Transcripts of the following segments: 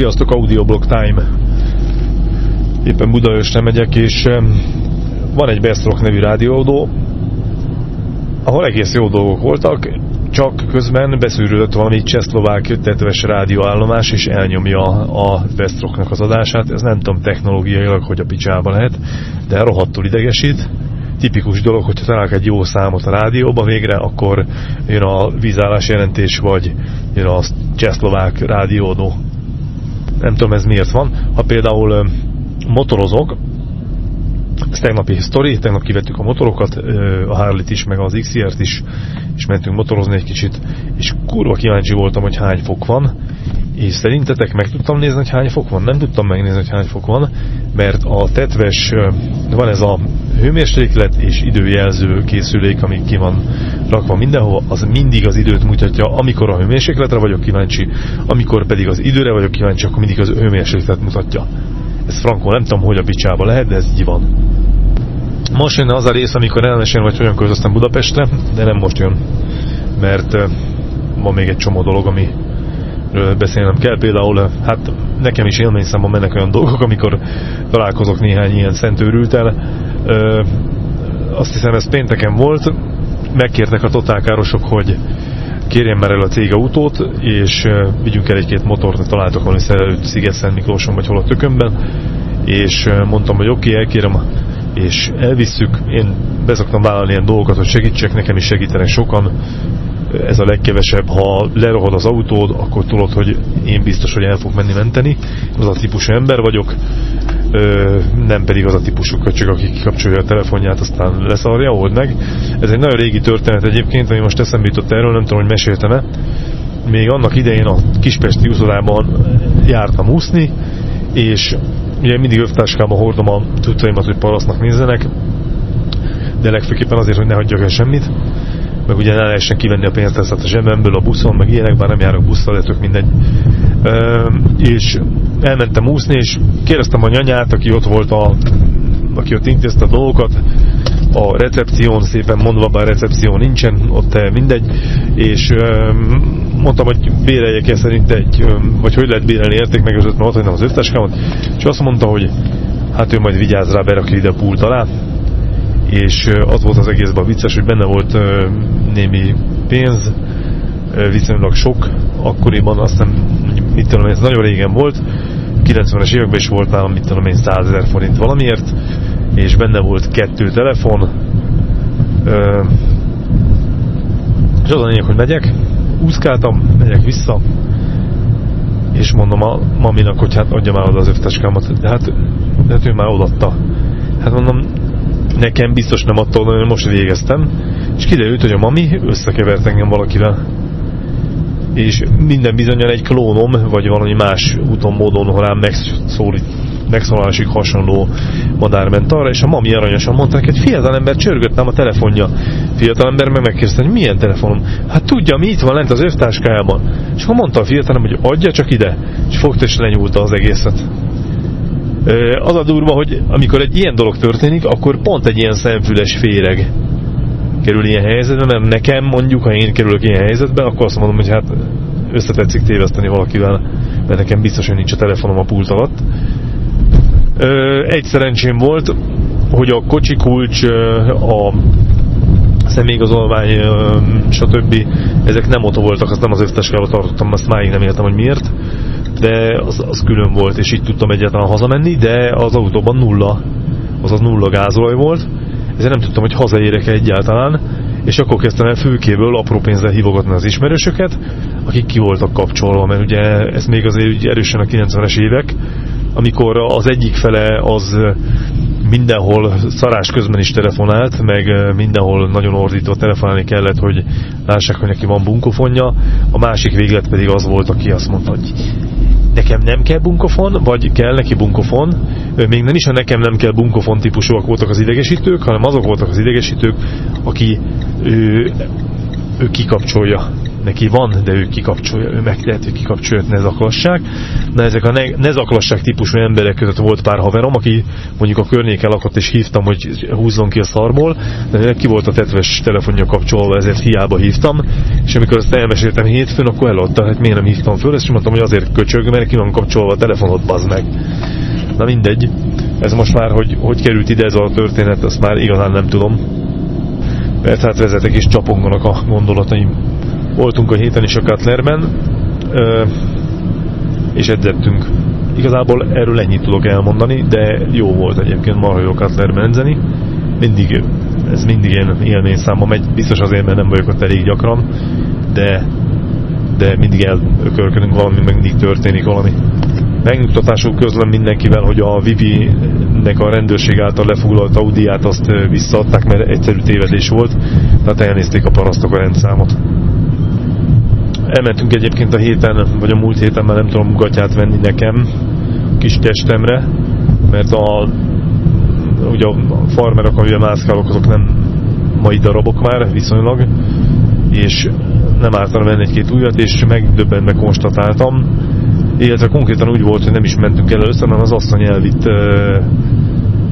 Sziasztok, Audioblock Time! Éppen Budaörsre megyek, és van egy Best Rock nevű rádióadó, ahol egész jó dolgok voltak, csak közben beszűrődött valami csehszlovák tetves rádióállomás, és elnyomja a Best Rocknak az adását. Ez nem tudom technológiailag, hogy a picsába lehet, de rohadtul idegesít. Tipikus dolog, hogyha találok egy jó számot a rádióba végre, akkor jön a vízállás jelentés, vagy jön a csehszlovák rádiódó. Nem tudom ez miért van. Ha például motorozok, ez tegnapi sztori, tegnap kivettük a motorokat, a Harley-t is, meg az XR-t is, és mentünk motorozni egy kicsit, és kurva kíváncsi voltam, hogy hány fok van, és szerintetek meg tudtam nézni, hogy hány fok van? Nem tudtam megnézni, hogy hány fok van, mert a tetves, van ez a hőmérséklet és időjelző készülék, ami ki van rakva mindenhol, az mindig az időt mutatja, amikor a hőmérsékletre vagyok kíváncsi, amikor pedig az időre vagyok kíváncsi, akkor mindig az hőmérséklet mutatja. Ez frankó, nem tudom, hogy a picsába lehet, de ez így van. Most jön az a rész, amikor elmesélem, hogy hogyan költöztem Budapestre, de nem most jön, mert van még egy csomó dolog, ami beszélnem kell. Például, hát nekem is élményszámban mennek olyan dolgok, amikor találkozok néhány ilyen szentőrültel. Azt hiszem ez pénteken volt, megkértek a totálkárosok, hogy kérjem már el a cég autót, és vigyünk el egy-két motort, találtak valami szerelőt Sziget-Szent Miklóson, vagy hol a tökömben, és mondtam, hogy oké, okay, elkérem, és elvisszük. Én beszoktam vállalni ilyen dolgokat, hogy segítsek, nekem is segítenek sokan, ez a legkevesebb, ha lerohad az autód, akkor tudod, hogy én biztos, hogy el fog menni menteni. Az a típusú ember vagyok, nem pedig az a típusú köcsög, aki kikapcsolja a telefonját, aztán leszarja, old meg. Ez egy nagyon régi történet egyébként, ami most eszembe jutott erről, nem tudom, hogy meséltem-e. Még annak idején a Kispesti úszodában jártam úszni, és ugye mindig övtáskában hordom a tudtaimat, hogy parasznak nézzenek, de legfőképpen azért, hogy ne hagyjak el semmit meg ugye ne lehessen kivenni a pénzt a zsebemből a buszon, meg ilyenek, bár nem járok busszal, de tök mindegy. Ö, és elmentem úszni, és kérdeztem a nyanyát, aki ott volt a aki ott intézte a dolgokat, a recepción, szépen mondva, bár recepció nincsen, ott mindegy, és mondtam, hogy béreljek e szerint egy, vagy hogy lehet bérelni érték meg, mert ott hagytam az össztáskámat, és azt mondta, hogy hát ő majd vigyáz rá, berakja ide a pult alá, és az volt az egészben vicces, hogy benne volt némi pénz, viszonylag sok, akkoriban azt nem, mit tudom ez nagyon régen volt, 90-es években is volt nálam, mit tudom én, 100 ezer forint valamiért, és benne volt kettő telefon, és az a lényeg, hogy megyek, úszkáltam, megyek vissza, és mondom a maminak, hogy hát adja már oda az öfteskámat, de hát, de hát ő már odatta. Hát mondom, nekem biztos nem attól, hogy most végeztem, és kiderült, hogy a mami összekevert engem valakivel. És minden bizonyal egy klónom, vagy valami más úton, módon, rám megszólít, megszólásig hasonló madár ment arra, és a mami aranyosan mondta neki, hogy fiatal ember csörgött a telefonja. Fiatal ember meg megkérdezte, hogy milyen telefonom. Hát tudja, mi itt van lent az övtáskájában. És akkor mondta a fiatal hogy adja csak ide. És fogta és lenyúlta az egészet. Az a durva, hogy amikor egy ilyen dolog történik, akkor pont egy ilyen szemfüles féreg kerül ilyen helyzetbe, mert nekem mondjuk, ha én kerülök ilyen helyzetbe, akkor azt mondom, hogy hát összetetszik téveszteni valakivel, mert nekem biztos, hogy nincs a telefonom a pult alatt. Egy szerencsém volt, hogy a kocsi kulcs, a személyigazolvány, stb. ezek nem ott voltak, azt nem az összteskába tartottam, azt máig nem értem, hogy miért de az, az külön volt, és így tudtam egyáltalán hazamenni, de az autóban nulla, azaz nulla gázolaj volt, ezért nem tudtam, hogy hazaérek -e egyáltalán, és akkor kezdtem el főkéből apró pénzzel hívogatni az ismerősöket, akik ki voltak kapcsolva, mert ugye ez még azért erősen a 90-es évek, amikor az egyik fele az mindenhol szarás közben is telefonált, meg mindenhol nagyon ordítva telefonálni kellett, hogy lássák, hogy neki van bunkofonja, a másik véglet pedig az volt, aki azt mondta, hogy nekem nem kell bunkofon, vagy kell neki bunkofon. Még nem is a nekem nem kell bunkofon típusúak voltak az idegesítők, hanem azok voltak az idegesítők, aki ő, ő kikapcsolja. Neki van, de ő kikapcsolja, ő meg lehet, hogy kikapcsolja, ne zaklasság. Na ezek a ne, ne zaklasság típusú emberek között volt pár haverom, aki mondjuk a környéken lakott, és hívtam, hogy húzzon ki a szarból, de ki volt a tetves telefonja kapcsolva, ezért hiába hívtam, és amikor ezt elmeséltem hétfőn, akkor eladta, hát miért nem hívtam föl, és mondtam, hogy azért köcsög, mert ki van kapcsolva a telefonot, bazd meg. Na mindegy, ez most már, hogy hogy került ide ez a történet, azt már igazán nem tudom. Mert hát vezetek és csaponganak a gondolataim. Voltunk a héten is a Cutlerben, és edzettünk. Igazából erről ennyit tudok elmondani, de jó volt egyébként marha jó edzeni. Mindig, ez mindig ilyen élmény számba megy, biztos azért, mert nem vagyok ott elég gyakran, de, de mindig elökörködünk valami, meg mindig történik valami. Megnyugtatásul közlöm mindenkivel, hogy a Vivi-nek a rendőrség által lefoglalt Audiát azt visszaadták, mert egyszerű tévedés volt, tehát elnézték a parasztok a rendszámot. Elmentünk egyébként a héten, vagy a múlt héten már nem tudom gatyát venni nekem kis testemre, mert a, ugye a farmerok, amivel mászkálok, azok nem mai darabok már viszonylag, és nem ártana venni egy-két újat, és megdöbbenve konstatáltam, illetve konkrétan úgy volt, hogy nem is mentünk el először, hanem az asszony elvitt,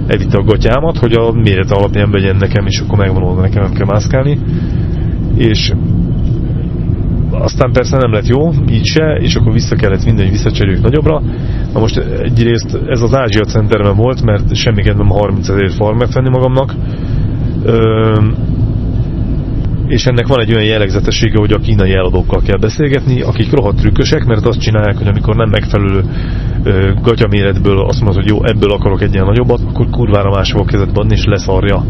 elvitte a gatyámat, hogy a méret alapján vegyen nekem, és akkor megvan oldva nekem, nem kell mászkálni. És aztán persze nem lett jó, így se, és akkor vissza kellett vinni, hogy visszacserüljük nagyobbra. Na most egyrészt ez az Ázsia Centerben volt, mert semmiképpen nem 30 ezért farmert venni magamnak. Ö, és ennek van egy olyan jellegzetessége, hogy a kínai eladókkal kell beszélgetni, akik rohadt trükkösek, mert azt csinálják, hogy amikor nem megfelelő ö, gatyaméretből azt mondod, hogy jó, ebből akarok egy ilyen nagyobbat, akkor kurvára máshol kezet adni, és leszarja.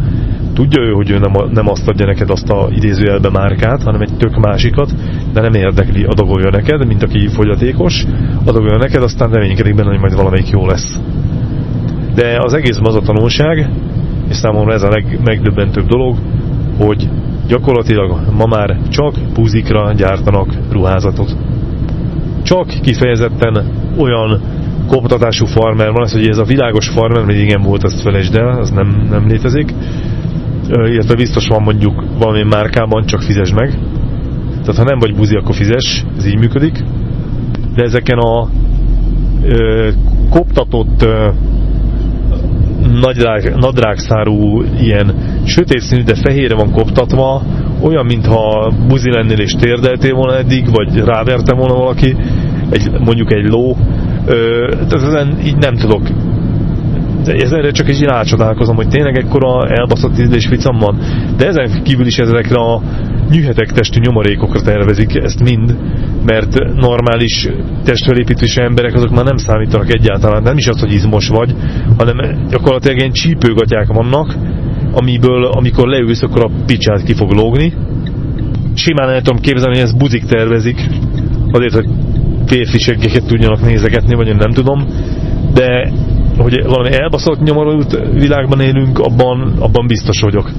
Tudja ő, hogy ő nem, nem azt adja neked azt a idézőjelbe márkát, hanem egy tök másikat, de nem érdekli, adagolja neked, mint aki fogyatékos, adagolja neked, aztán reménykedik benne, hogy majd valamelyik jó lesz. De az egész az a tanulság, és számomra ez a legmegdöbbentőbb dolog, hogy gyakorlatilag ma már csak púzikra gyártanak ruházatot. Csak kifejezetten olyan koptatású farmer van, az, hogy ez a világos farmer, még igen volt, azt felejtsd el, az nem, nem létezik. Illetve biztos van mondjuk valami márkában, csak fizesd meg. Tehát ha nem vagy buzi, akkor fizes, ez így működik. De ezeken a ö, koptatott ö, nadrág, nadrágszárú, ilyen sötét színű, de fehérre van koptatva, olyan, mintha buzi lennél és térdeltél volna eddig, vagy ráverte volna valaki, egy, mondjuk egy ló. Ö, tehát ezen így nem tudok ezerre csak is rácsodálkozom, hogy tényleg ekkora elbaszott ízlés vicam van. De ezen kívül is ezekre a nyűhetek testű nyomorékokra tervezik ezt mind, mert normális testfelépítésű emberek azok már nem számítanak egyáltalán, nem is az, hogy izmos vagy, hanem gyakorlatilag ilyen csípőgatyák vannak, amiből, amikor leülsz, akkor a picsát ki fog lógni. Simán el tudom képzelni, hogy ezt buzik tervezik, azért, hogy férfiségeket tudjanak nézegetni, vagy én nem tudom, de hogy valami elbaszott nyomorult világban élünk, abban, abban biztos vagyok.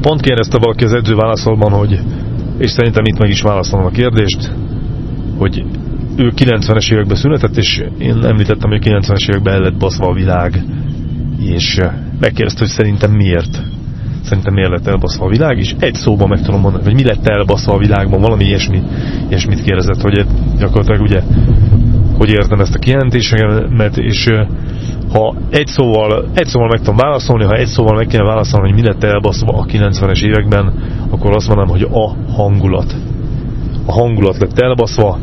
Pont kérdezte valaki az edző válaszolban, hogy, és szerintem itt meg is válaszolom a kérdést, hogy ő 90-es években született, és én említettem, hogy 90-es években lett baszva a világ, és megkérdezte, hogy szerintem miért. Szerintem miért lett elbaszva a világ, és egy szóban meg tudom mondani, hogy mi lett elbaszva a világban, valami ilyesmi, ilyesmit kérdezett, hogy gyakorlatilag ugye, hogy értem ezt a kijelentésemet, és ha egy szóval, egy szóval meg tudom válaszolni, ha egy szóval meg kéne válaszolni, hogy mi lett elbaszva a 90-es években, akkor azt mondanám, hogy a hangulat. A hangulat lett elbaszva.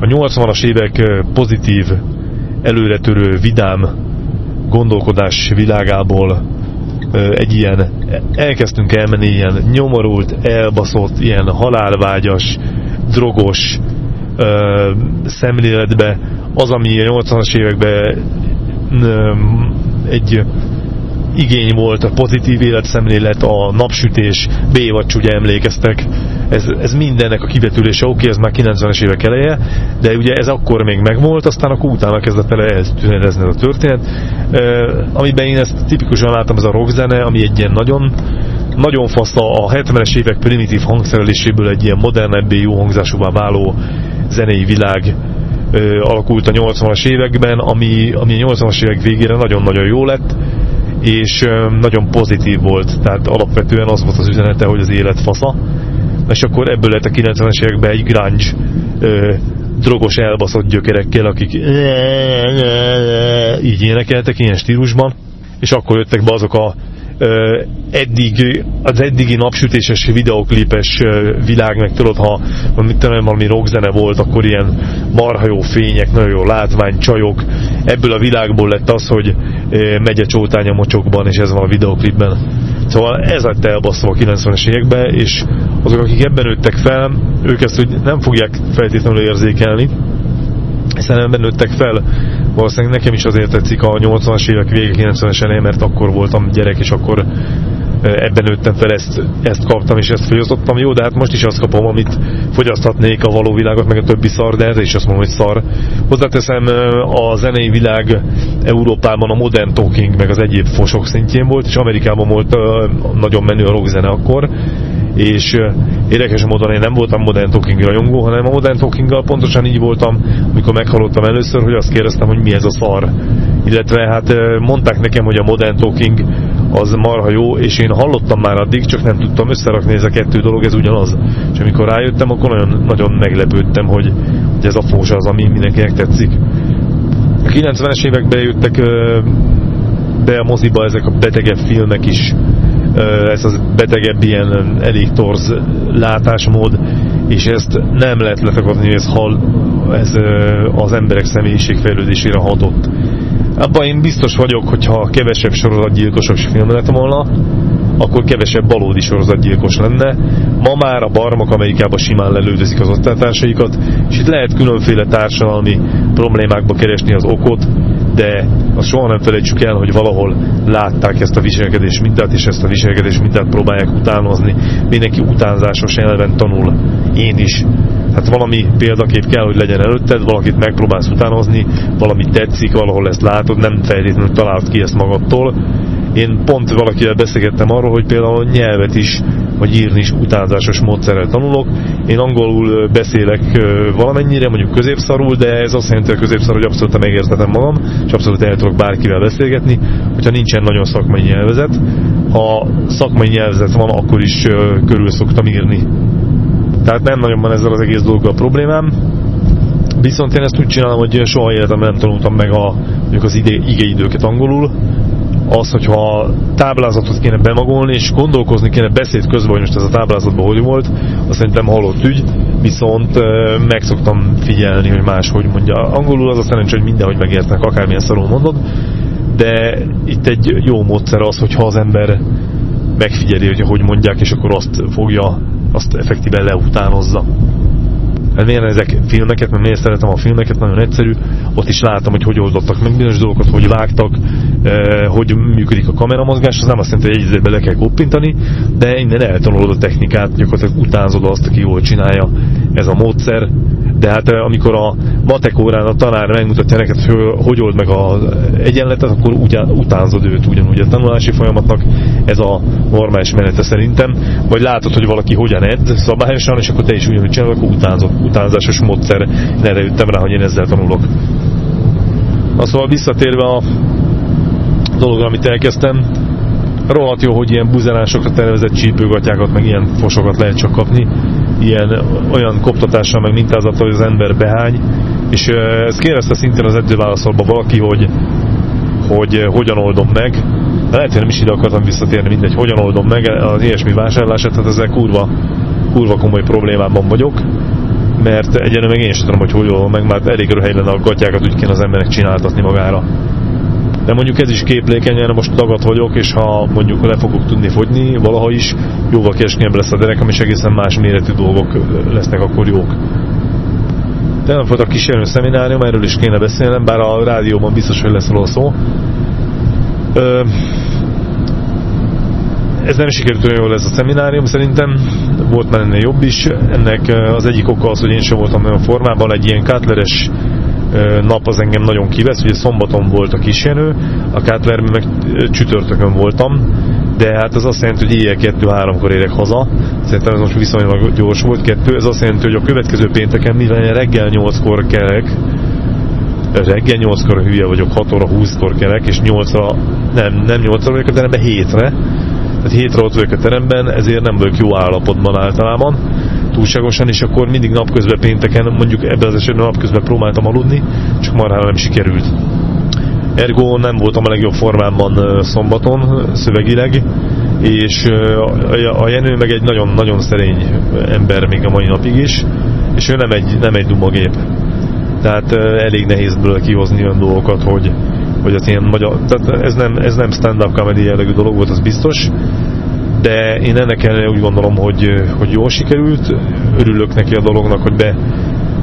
A 80-as évek pozitív, előretörő, vidám gondolkodás világából egy ilyen, elkezdtünk elmenni ilyen nyomorult, elbaszott, ilyen halálvágyas, drogos szemléletbe, az, ami a 80-as években egy igény volt, a pozitív életszemlélet, a napsütés, B-vacs, ugye emlékeztek, ez, ez mindennek a kivetülése, oké, okay, ez már 90-es évek eleje, de ugye ez akkor még megvolt, aztán akkor utána kezdett el eltűnedezni ez a történet, amiben én ezt tipikusan láttam, ez a rockzene, ami egy ilyen nagyon nagyon fasz a 70-es évek primitív hangszereléséből egy ilyen modernebbé, jó hangzásúvá váló zenei világ alakult a 80-as években, ami, ami a 80-as évek végére nagyon-nagyon jó lett, és nagyon pozitív volt, tehát alapvetően az volt az üzenete, hogy az élet fasza, és akkor ebből lett a 90-es években egy grunge drogos elbaszott gyökerekkel, akik így énekeltek ilyen stílusban, és akkor jöttek be azok a eddig, az eddigi napsütéses videoklipes világ, meg tudod, ha mit tudom, valami rockzene volt, akkor ilyen marha jó fények, nagyon jó látvány, csajok. Ebből a világból lett az, hogy megye csótány a mocsokban, és ez van a videoklipben. Szóval ez lett elbaszva a 90-es években, és azok, akik ebben nőttek fel, ők ezt hogy nem fogják feltétlenül érzékelni, hiszen ebben nőttek fel. Valószínűleg nekem is azért tetszik a 80-as évek vége 90-es eleje, mert akkor voltam gyerek, és akkor ebben nőttem fel, ezt, ezt kaptam és ezt fogyasztottam. Jó, de hát most is azt kapom, amit fogyaszthatnék a való világot, meg a többi szar, de ez is azt mondom, hogy szar. Hozzáteszem, a zenei világ Európában a modern talking, meg az egyéb fosok szintjén volt, és Amerikában volt nagyon menő a rockzene akkor, és érdekes módon én nem voltam Modern Talking rajongó, hanem a Modern talking pontosan így voltam, amikor meghallottam először, hogy azt kérdeztem, hogy mi ez a szar. Illetve hát mondták nekem, hogy a Modern Talking az marha jó, és én hallottam már addig, csak nem tudtam összerakni ez a kettő dolog, ez ugyanaz. És amikor rájöttem, akkor nagyon, nagyon meglepődtem, hogy, hogy ez a fós az, ami mindenkinek tetszik. A 90-es években jöttek be a moziba ezek a betegebb filmek is, ez az betegebb ilyen elég torz látásmód, és ezt nem lehet letagadni, hogy ez, hal, ez az emberek személyiségfejlődésére hatott. Abban én biztos vagyok, hogyha kevesebb sorozatgyilkosok film lett volna, akkor kevesebb valódi sorozatgyilkos lenne. Ma már a barmak Amerikában simán lelődözik az osztálytársaikat, és itt lehet különféle társadalmi problémákba keresni az okot, de azt soha nem felejtsük el, hogy valahol látták ezt a viselkedés mintát, és ezt a viselkedés mintát próbálják utánozni. Mindenki utánzásos elven tanul. Én is. Hát valami példakép kell, hogy legyen előtted, valakit megpróbálsz utánozni, valami tetszik, valahol ezt látod, nem feltétlenül találod ki ezt magadtól, én pont valakivel beszélgettem arról, hogy például nyelvet is, vagy írni is utánzásos módszerrel tanulok. Én angolul beszélek valamennyire, mondjuk középszarul, de ez azt jelenti, hogy középszar, hogy abszolút megértetem magam, és abszolút el tudok bárkivel beszélgetni, hogyha nincsen nagyon szakmai nyelvezet. Ha szakmai nyelvezet van, akkor is körül szoktam írni. Tehát nem nagyon van ezzel az egész dolggal a problémám. Viszont én ezt úgy csinálom, hogy soha életemben nem tanultam meg a, mondjuk az ide, igeidőket angolul, az, hogyha táblázatot kéne bemagolni, és gondolkozni kéne beszéd közben, hogy most ez a táblázatban hogy volt, azt szerintem halott ügy, viszont meg szoktam figyelni, hogy más hogy mondja. Angolul az a szerencsé, hogy mindenhogy megértenek, akármilyen szarul mondod, de itt egy jó módszer az, hogyha az ember megfigyeli, hogy hogy mondják, és akkor azt fogja, azt effektíven leutánozza. Hát miért ezek filmeket, mert miért szeretem a filmeket, nagyon egyszerű, ott is látom, hogy hogy oldottak meg bizonyos dolgokat, hogy vágtak, eh, hogy működik a kameramozgás, az nem azt jelenti, hogy egy le kell koppintani, de innen eltanulod a technikát, gyakorlatilag utánzod azt, aki jól csinálja ez a módszer, de hát eh, amikor a matek órán a tanár megmutatja neked, hogy hogy old meg az egyenletet, akkor ugyan, utánzod őt ugyanúgy a tanulási folyamatnak, ez a normális menete szerintem, vagy látod, hogy valaki hogyan edd szabályosan, és akkor te is ugyanúgy csinálod, akkor utánzod, utánzásos módszer, erre jöttem rá, hogy én ezzel tanulok. Na szóval visszatérve a dologra, amit elkezdtem, rohadt jó, hogy ilyen buzerásokra tervezett csípőgatyákat, meg ilyen fosokat lehet csak kapni, ilyen olyan koptatással, meg mintázattal, hogy az ember behány, és ezt kérdezte szintén az edzőválaszolba valaki, hogy, hogy hogyan oldom meg, lehet, hogy nem is ide akartam visszatérni, mindegy, hogyan oldom meg az ilyesmi vásárlását, tehát ezzel kurva, kurva komoly problémában vagyok, mert egyenlően meg én sem tudom, hogy hogy oldom meg, mert elég röhely lenne a gatyákat úgy kéne az embernek csináltatni magára. De mondjuk ez is képlékeny, most dagadt vagyok, és ha mondjuk le fogok tudni fogyni, valaha is jóval keskényebb lesz a derekam, és egészen más méretű dolgok lesznek akkor jók. Nem volt a kísérő szeminárium, erről is kéne beszélnem, bár a rádióban biztos, hogy lesz róla szó. Ö, ez nem sikerült olyan jól ez a szeminárium, szerintem volt már ennél jobb is. Ennek az egyik oka az, hogy én sem voltam olyan formában, egy ilyen kátleres nap az engem nagyon kivesz, ugye szombaton volt a kisjenő, a Kátlerben meg csütörtökön voltam, de hát az azt jelenti, hogy éjjel kettő-háromkor érek haza, szerintem ez most viszonylag gyors volt kettő, ez azt jelenti, hogy a következő pénteken, mivel reggel 8-kor kelek, reggel 8-kor hülye vagyok, 6 óra 20-kor kelek, és 8-ra, nem, nem 8-ra vagyok a teremben, 7-re, tehát 7-re ott vagyok a teremben, ezért nem vagyok jó állapotban általában, túlságosan, és akkor mindig napközben pénteken, mondjuk ebben az esetben napközben próbáltam aludni, csak marhára nem sikerült. Ergo nem voltam a legjobb formámban szombaton szövegileg, és a Jenő meg egy nagyon-nagyon szerény ember még a mai napig is, és ő nem egy, nem egy dumagép. Tehát elég nehéz belőle kihozni olyan dolgokat, hogy, hogy az ilyen magyar, tehát ez nem, ez nem stand-up comedy jellegű dolog volt, az biztos, de én ennek ellenére úgy gondolom, hogy, hogy jól sikerült, örülök neki a dolognak, hogy be,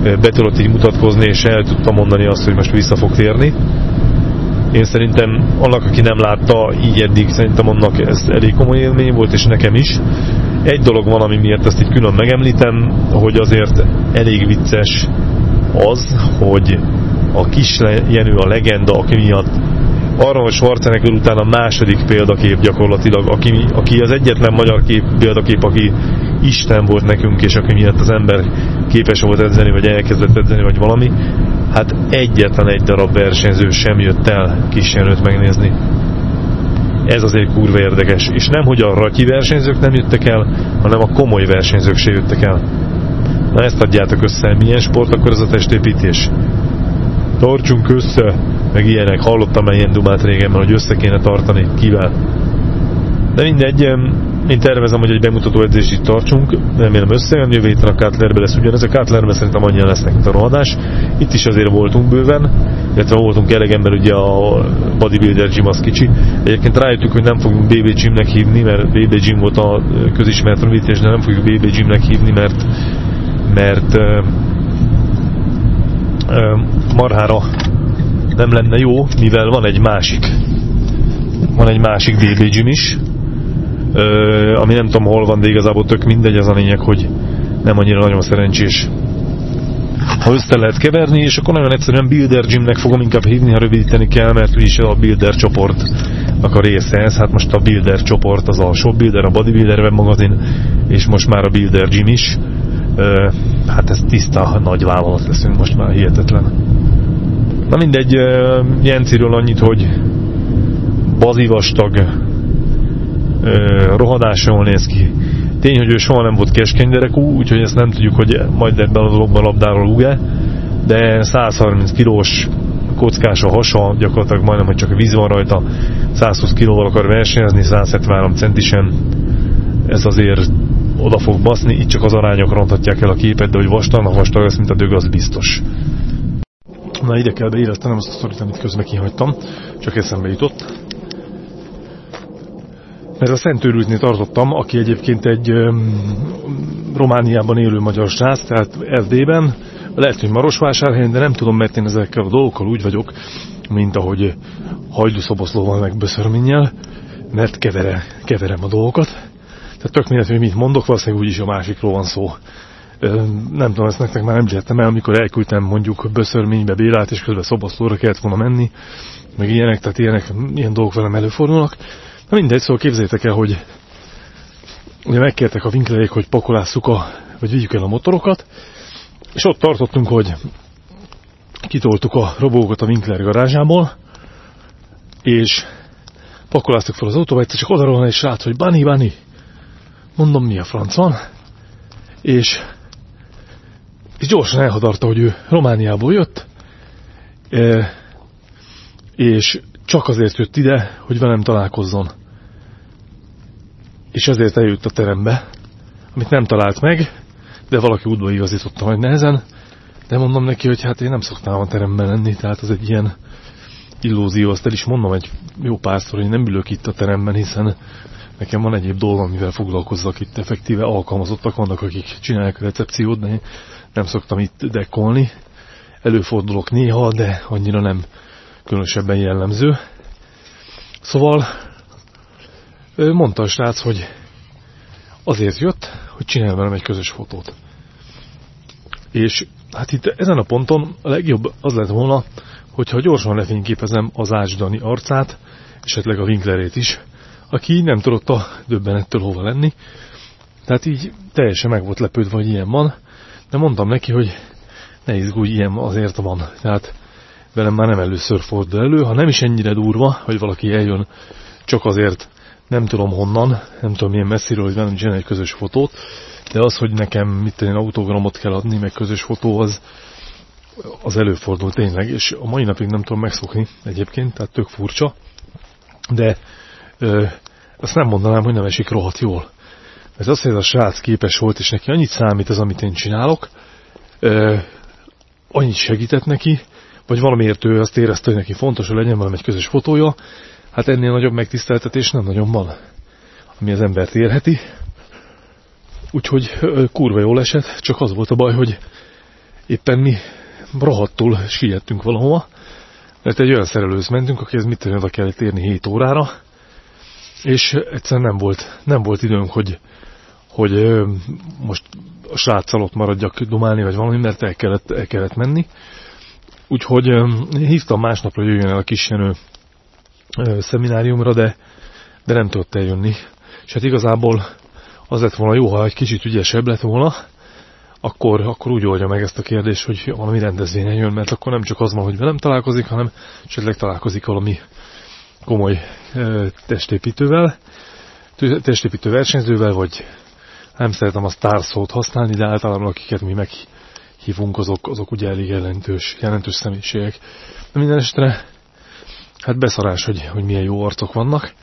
be tudott így mutatkozni, és el tudtam mondani azt, hogy most vissza fog térni. Én szerintem annak, aki nem látta így eddig, szerintem annak ez elég komoly élmény volt, és nekem is. Egy dolog van, ami miatt ezt így külön megemlítem, hogy azért elég vicces az, hogy a kis Jenő a legenda, aki miatt Arnold Schwarzenegger után a második példakép gyakorlatilag, aki, aki az egyetlen magyar kép, példakép, aki Isten volt nekünk, és aki miatt az ember képes volt edzeni, vagy elkezdett edzeni, vagy valami, hát egyetlen egy darab versenyző sem jött el Jenőt megnézni. Ez azért kurva érdekes. És nem, hogy a ratyi versenyzők nem jöttek el, hanem a komoly versenyzők se jöttek el. Na ezt adjátok össze, milyen sport, akkor ez a testépítés tartsunk össze, meg ilyenek. Hallottam már ilyen dumát régen, hogy össze kéne tartani. Kivel? De mindegy, én tervezem, hogy egy bemutató edzést itt tartsunk, remélem összejön, jövő héten a Kátlerbe lesz ugyanez, a Kátlerbe szerintem annyian lesznek, mint a rohadás. Itt is azért voltunk bőven, illetve voltunk elegen, mert ugye a bodybuilder gym az kicsi. Egyébként rájöttük, hogy nem fogunk BB gymnek hívni, mert BB gym volt a közismert rövidítés, de nem fogjuk BB gymnek hívni, mert mert marhára nem lenne jó, mivel van egy másik van egy másik BB gym is, ami nem tudom hol van, de igazából tök mindegy, az a lényeg, hogy nem annyira nagyon szerencsés. Ha össze lehet keverni, és akkor nagyon egyszerűen Builder Gymnek fogom inkább hívni, ha rövidíteni kell, mert úgyis a Builder csoportnak a része ez. Hát most a Builder csoport az a Shop Builder, a Bodybuilder webmagazin, és most már a Builder Gym is hát ez tiszta nagy vállalat leszünk most már, hihetetlen. Na mindegy, Jenciről annyit, hogy bazivastag, rohadás jól néz ki. Tény, hogy ő soha nem volt keskeny derekú, úgyhogy ezt nem tudjuk, hogy majd ebben a dologban labdáról uge, de 130 kilós kockás a hasa, gyakorlatilag majdnem, hogy csak víz van rajta, 120 kilóval akar versenyezni, 173 centisen, ez azért oda fog baszni, itt csak az arányok ronthatják el a képet, de hogy vastag, vastag lesz, mint a dög, az biztos. Na ide kell beillesztenem azt a szorít, amit közben kihagytam, csak eszembe jutott. Mert a Szentőrültnél tartottam, aki egyébként egy um, Romániában élő magyar srác, tehát Erdélyben, lehet, hogy Marosvásárhelyen, de nem tudom, mert én ezekkel a dolgokkal úgy vagyok, mint ahogy hajdúszoboszlóval meg böszörménnyel, mert kevere, keverem a dolgokat. Tehát tök mindegy, hogy mit mondok, valószínűleg úgyis a másikról van szó. Nem tudom, ezt nektek már említettem el, amikor elküldtem mondjuk Böszörménybe Bélát, és közben szobaszlóra kellett volna menni, meg ilyenek, tehát ilyenek, ilyen dolgok velem előfordulnak. Na mindegy, szóval képzeljétek el, hogy ugye megkértek a Winklerék, hogy pakolásszuk a, vagy vigyük el a motorokat, és ott tartottunk, hogy kitoltuk a robókat a Winkler garázsából, és pakoláztuk fel az autóba, egyszer csak oda van egy srác, hogy Bani, Bani, Mondom, mi a franc van? És, és gyorsan elhadarta, hogy ő Romániából jött, e, és csak azért jött ide, hogy velem találkozzon. És ezért eljött a terembe, amit nem talált meg, de valaki útba igazította majd nehezen, de mondom neki, hogy hát én nem szoktam a teremben lenni, tehát az egy ilyen illúzió, azt el is mondom egy jó párszor, hogy nem ülök itt a teremben, hiszen nekem van egyéb dolgom, amivel foglalkozzak itt, effektíve alkalmazottak vannak, akik csinálják a recepciót, de én nem szoktam itt dekolni. Előfordulok néha, de annyira nem különösebben jellemző. Szóval mondta a srác, hogy azért jött, hogy csinálj velem egy közös fotót. És hát itt ezen a ponton a legjobb az lett volna, hogyha gyorsan lefényképezem az Ácsdani arcát, esetleg a Winklerét is, aki nem tudott a döbbenettől hova lenni. Tehát így teljesen meg volt lepődve, hogy ilyen van, de mondtam neki, hogy ne izgulj, ilyen azért van. Tehát velem már nem először fordul elő, ha nem is ennyire durva, hogy valaki eljön csak azért nem tudom honnan, nem tudom milyen messziről, hogy velem csinálni egy közös fotót, de az, hogy nekem mit tenni, autogramot kell adni, meg közös fotó, az, az előfordul tényleg, és a mai napig nem tudom megszokni egyébként, tehát tök furcsa, de ö, azt nem mondanám, hogy nem esik rohadt jól. Ez az, hogy ez a srác képes volt, és neki annyit számít az, amit én csinálok, ö, annyit segített neki, vagy valamiért ő azt érezte, hogy neki fontos, hogy legyen valami egy közös fotója, hát ennél nagyobb megtiszteltetés nem nagyon van, ami az embert érheti. Úgyhogy kurva jól esett, csak az volt a baj, hogy éppen mi rohadtul siettünk valahova, mert egy olyan szerelőhöz mentünk, akihez mit oda kellett érni 7 órára, és egyszerűen nem volt, nem volt időnk, hogy, hogy most a sráccal ott maradjak dumálni, vagy valami, mert el kellett, el kellett menni. Úgyhogy hívtam másnapra, hogy jöjjön el a kisjenő szemináriumra, de, de nem tudott eljönni. És hát igazából az lett volna jó, ha egy kicsit ügyesebb lett volna, akkor, akkor úgy oldja meg ezt a kérdést, hogy valami rendezvényen jön, mert akkor nem csak az van, hogy velem találkozik, hanem esetleg találkozik valami komoly testépítővel, testépítő versenyzővel, vagy nem szeretem a sztár szót használni, de általában akiket mi meghívunk, azok, azok ugye elég jelentős, jelentős személyiségek. De minden estre, hát beszarás, hogy, hogy milyen jó arcok vannak,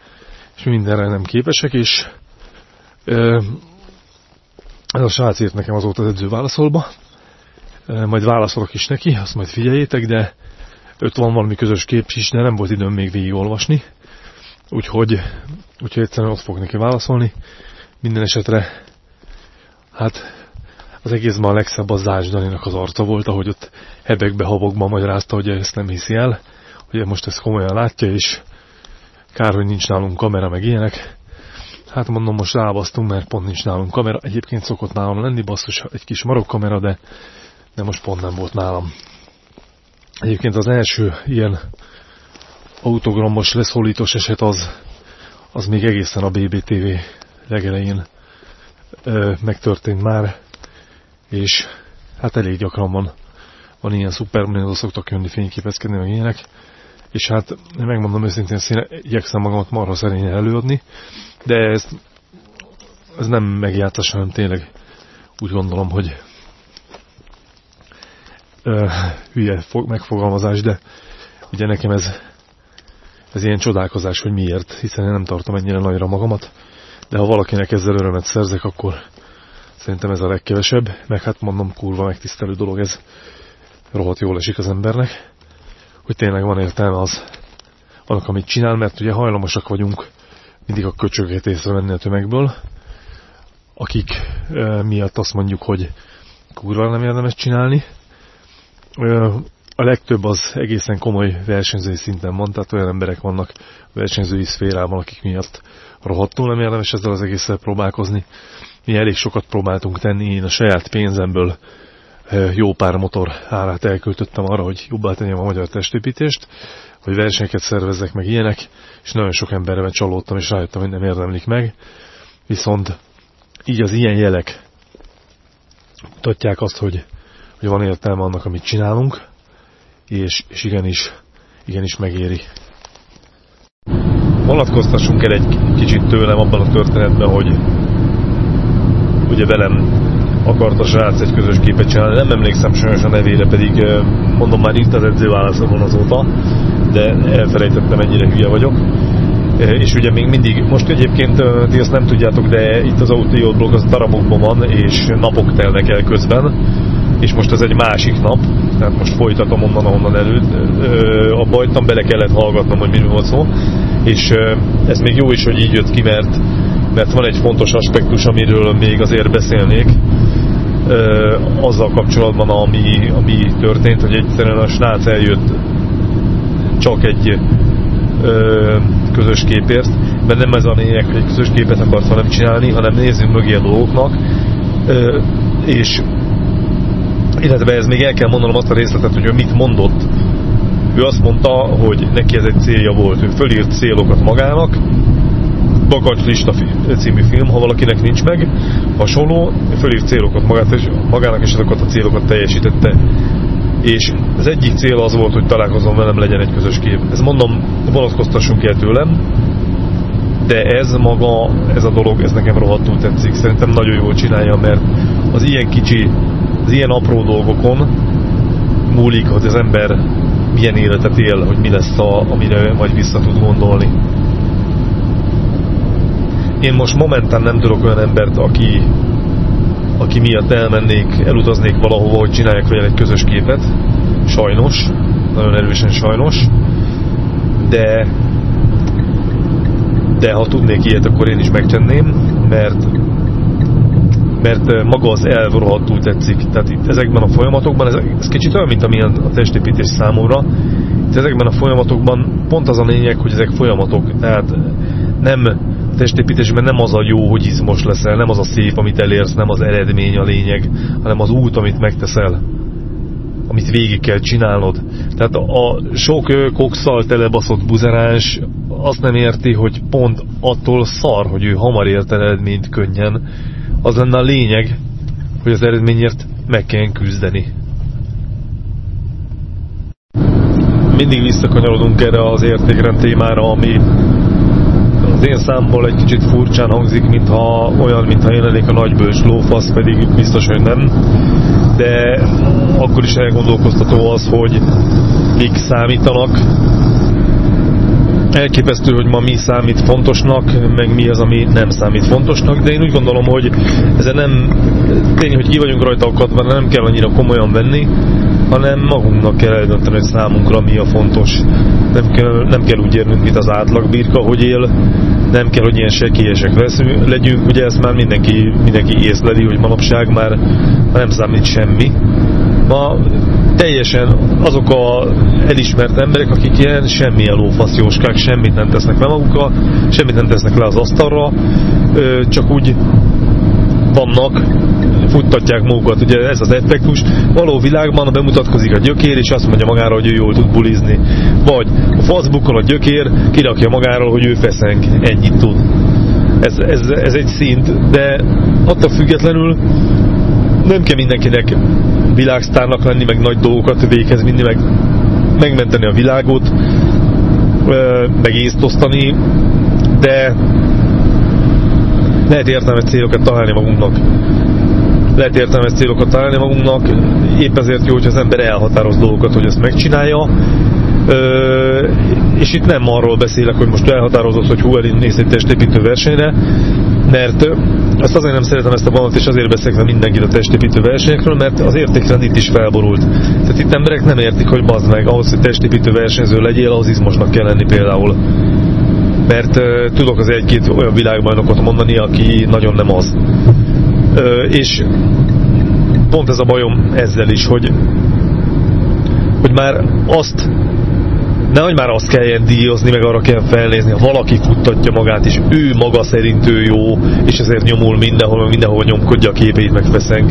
és mindenre nem képesek, és e, ez a srác írt nekem azóta az edző válaszolba, majd válaszolok is neki, azt majd figyeljétek, de ott van valami közös kép is, de nem volt időm még végigolvasni, úgyhogy, úgyhogy egyszerűen ott fog neki válaszolni. Minden esetre, hát az egészben a legszebb az Zás Daninak az arca volt, ahogy ott hebekbe, habokban magyarázta, hogy ezt nem hiszi el, hogy most ezt komolyan látja, és kár, hogy nincs nálunk kamera, meg ilyenek. Hát mondom, most rábasztunk, mert pont nincs nálunk kamera. Egyébként szokott nálam lenni, basszus, egy kis marok kamera, de, de most pont nem volt nálam. Egyébként az első ilyen autogramos leszólítós eset az, az még egészen a BBTV legelején ö, megtörtént már, és hát elég gyakran van, van ilyen szuper, szoktak jönni fényképezkedni, meg ilyenek, és hát megmondom őszintén, színe, igyekszem magamat marha szerényen előadni, de ez, ez nem megjátszás, hanem tényleg úgy gondolom, hogy ö, hülye megfogalmazás, de ugye nekem ez, ez ilyen csodálkozás, hogy miért, hiszen én nem tartom ennyire nagyra magamat, de ha valakinek ezzel örömet szerzek, akkor szerintem ez a legkevesebb, meg hát mondom, kurva megtisztelő dolog ez, rohadt jól esik az embernek. Hogy tényleg van értelme az, annak, amit csinál, mert ugye hajlamosak vagyunk mindig a köcsögét észrevenni a tömegből, akik e, miatt azt mondjuk, hogy kurva nem érdemes csinálni. A legtöbb az egészen komoly versenyzői szinten van, tehát olyan emberek vannak versenyzői szférában, akik miatt rohadtul nem érdemes ezzel az egésszel próbálkozni. Mi elég sokat próbáltunk tenni, én a saját pénzemből jó pár motor árát elköltöttem arra, hogy jobbá tegyem a magyar testépítést, hogy versenyeket szervezzek meg ilyenek, és nagyon sok emberre csalódtam, és rájöttem, hogy nem érdemlik meg. Viszont így az ilyen jelek mutatják azt, hogy, hogy van értelme annak, amit csinálunk, és, és igenis, igenis megéri. Vonatkoztassunk el egy kicsit tőlem abban a történetben, hogy ugye velem akart a srác egy közös képet csinálni. Nem emlékszem sajnos a nevére, pedig mondom már itt az edzőválaszomon azóta, de elfelejtettem, mennyire hülye vagyok. És ugye még mindig, most egyébként ti azt nem tudjátok, de itt az Audio blog az darabokban van, és napok telnek el közben, és most ez egy másik nap, tehát most folytatom onnan, onnan előtt. A bajtam bele kellett hallgatnom, hogy miről volt szó, és ez még jó is, hogy így jött ki, mert, mert van egy fontos aspektus, amiről még azért beszélnék, azzal kapcsolatban, ami, ami történt, hogy egyszerűen a srác eljött csak egy ö, közös képért, mert nem ez a lényeg, hogy egy közös képet akart velem csinálni, hanem nézzünk mögé a dolgoknak, ö, és illetve ez még el kell mondanom azt a részletet, hogy ő mit mondott. Ő azt mondta, hogy neki ez egy célja volt, ő fölírt célokat magának, Bakancs lista című film, ha valakinek nincs meg, hasonló, fölírt célokat magát, és magának és azokat a célokat teljesítette. És az egyik cél az volt, hogy találkozom velem, legyen egy közös kép. Ez mondom, vonatkoztassunk el tőlem. de ez maga, ez a dolog, ez nekem rohadtul tetszik. Szerintem nagyon jól csinálja, mert az ilyen kicsi, az ilyen apró dolgokon múlik, hogy az ember milyen életet él, hogy mi lesz, a, amire majd vissza tud gondolni. Én most momentán nem tudok olyan embert, aki, aki miatt elmennék, elutaznék valahova, hogy csináljak vele egy közös képet. Sajnos, nagyon erősen sajnos. De de ha tudnék ilyet, akkor én is megtenném, mert mert maga az elv rohadtul tetszik. Tehát itt ezekben a folyamatokban, ez, ez kicsit olyan, mint amilyen a testépítés számomra, itt ezekben a folyamatokban pont az a lényeg, hogy ezek folyamatok. Tehát nem testépítésben nem az a jó, hogy izmos leszel, nem az a szép, amit elérsz, nem az eredmény a lényeg, hanem az út, amit megteszel amit végig kell csinálnod. Tehát a sok kokszal telebaszott buzeráns azt nem érti, hogy pont attól szar, hogy ő hamar ért eredményt könnyen, az lenne a lényeg, hogy az eredményért meg kell küzdeni. Mindig visszakanyarodunk erre az értékrend témára, ami az én számból egy kicsit furcsán hangzik, mintha olyan, mintha én lennék a nagybős lófasz, pedig biztos, hogy nem. De akkor is elgondolkoztató az, hogy mik számítanak, elképesztő, hogy ma mi számít fontosnak, meg mi az, ami nem számít fontosnak, de én úgy gondolom, hogy ezen nem tény, hogy ki vagyunk rajta akadva, nem kell annyira komolyan venni, hanem magunknak kell eldönteni, hogy számunkra mi a fontos. Nem kell, nem kell úgy érnünk, mint az átlagbirka, hogy él, nem kell, hogy ilyen sekélyesek veszünk, legyünk, ugye ezt már mindenki, mindenki észleli, hogy manapság már, már nem számít semmi. Ma teljesen azok a elismert emberek, akik ilyen semmilyen lófaszjóskák, semmit nem tesznek le magukra, semmit nem tesznek le az asztalra, csak úgy vannak, futtatják magukat, ugye ez az effektus. Való világban bemutatkozik a gyökér, és azt mondja magára, hogy ő jól tud bulizni. Vagy a Facebookon a gyökér kirakja magáról, hogy ő feszeng, ennyit tud. Ez, ez, ez egy szint, de attól függetlenül nem kell mindenkinek világsztárnak lenni, meg nagy dolgokat véghez vinni, meg megmenteni a világot, meg észt osztani, de lehet értelmes célokat találni magunknak. Lehet értelmes célokat találni magunknak, épp ezért jó, hogy az ember elhatároz dolgokat, hogy ezt megcsinálja, és itt nem arról beszélek, hogy most elhatározott, hogy hú, elindulsz egy testépítő versenyre, mert ezt azért nem szeretem ezt a vonalat, és azért beszélek mindenkit a testépítő versenyekről, mert az értékrend itt is felborult. Tehát itt emberek nem értik, hogy bazd meg, ahhoz, hogy testépítő versenyző legyél, ahhoz izmosnak kell lenni például. Mert uh, tudok az egy-két olyan világbajnokot mondani, aki nagyon nem az. Uh, és pont ez a bajom ezzel is, hogy hogy már azt nehogy már azt kelljen díjazni, meg arra kell felnézni, ha valaki futtatja magát, és ő maga szerint ő jó, és ezért nyomul mindenhol, mindenhol nyomkodja a képeit, meg feszeng,